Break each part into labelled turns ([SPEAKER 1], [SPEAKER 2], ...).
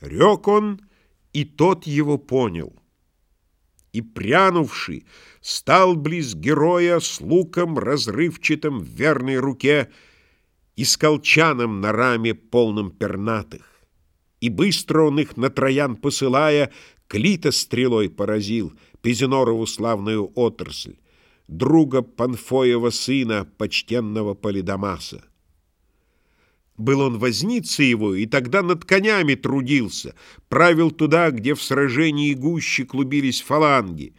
[SPEAKER 1] Рек он, и тот его понял. И, прянувший, стал близ героя с луком разрывчатым в верной руке и с колчаном на раме полным пернатых. И быстро он их на троян посылая, Клита стрелой поразил, Пизинорову славную отрасль, друга Панфоева сына, почтенного Полидамаса. Был он возница его, и тогда над конями трудился, правил туда, где в сражении гуще клубились фаланги.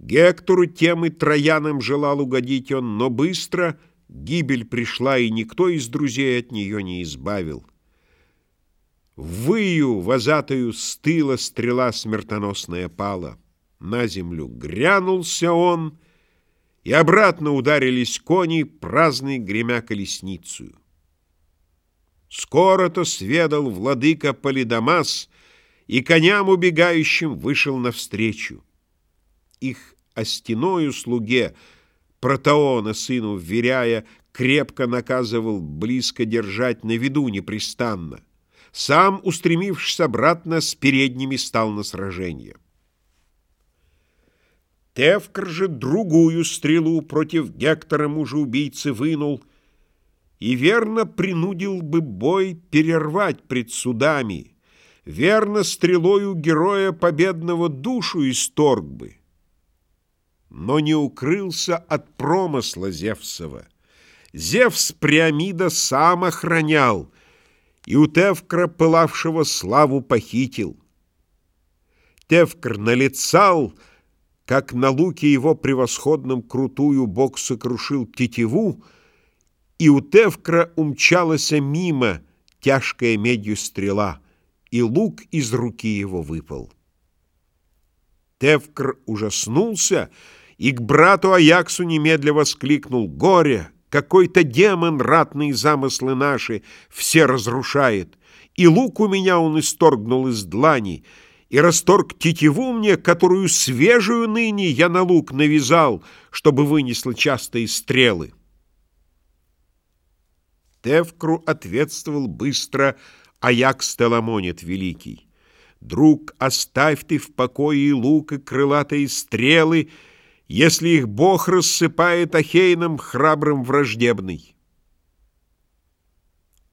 [SPEAKER 1] Гектору тем и Троянам желал угодить он, но быстро гибель пришла, и никто из друзей от нее не избавил. Выю возатую с тыла стрела смертоносная пала. На землю грянулся он, и обратно ударились кони, праздный гремя колесницу. Скоро-то сведал владыка Полидамас и коням убегающим вышел навстречу. Их остеною слуге, Протаона сыну вверяя, крепко наказывал близко держать на виду непрестанно. Сам, устремившись обратно, с передними стал на сражение. Тевкр же другую стрелу против Гектора мужа-убийцы вынул — и верно принудил бы бой перервать пред судами, верно стрелою героя победного душу исторг бы. Но не укрылся от промысла Зевсова. Зевс Приамида сам охранял, и у Тевкра, пылавшего славу, похитил. Тевкр налицал, как на луке его превосходном крутую бок сокрушил тетиву, и у Тевкра умчалась мимо тяжкая медью стрела, и лук из руки его выпал. Тевкр ужаснулся и к брату Аяксу немедля воскликнул «Горе! Какой-то демон ратные замыслы наши все разрушает, и лук у меня он исторгнул из длани, и расторг тетиву мне, которую свежую ныне я на лук навязал, чтобы вынесла частые стрелы». Тевкру ответствовал быстро Аякс Теламонит Великий. «Друг, оставь ты в покое лук и крылатые стрелы, если их Бог рассыпает Ахейном храбрым враждебный».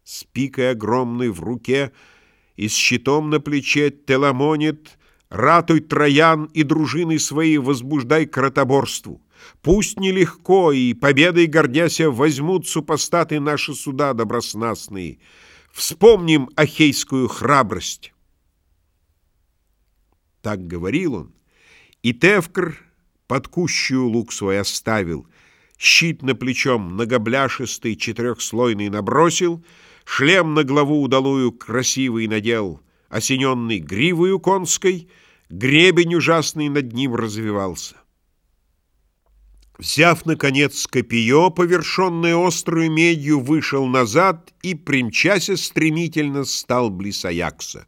[SPEAKER 1] С пикой огромной в руке и с щитом на плече Теламонит Ратуй Троян и дружины свои возбуждай к ротоборству. Пусть нелегко, и победой гордяся возьмут супостаты наши суда доброснастные. Вспомним ахейскую храбрость. Так говорил он, и Тевкр под кущую лук свой оставил, щит на плечом многобляшистый четырехслойный набросил, шлем на главу удалую красивый надел, осененный гривою конской, гребень ужасный над ним развивался. Взяв, наконец, копье, повершенное острую медью, вышел назад и, примчася стремительно, стал близ Аякса.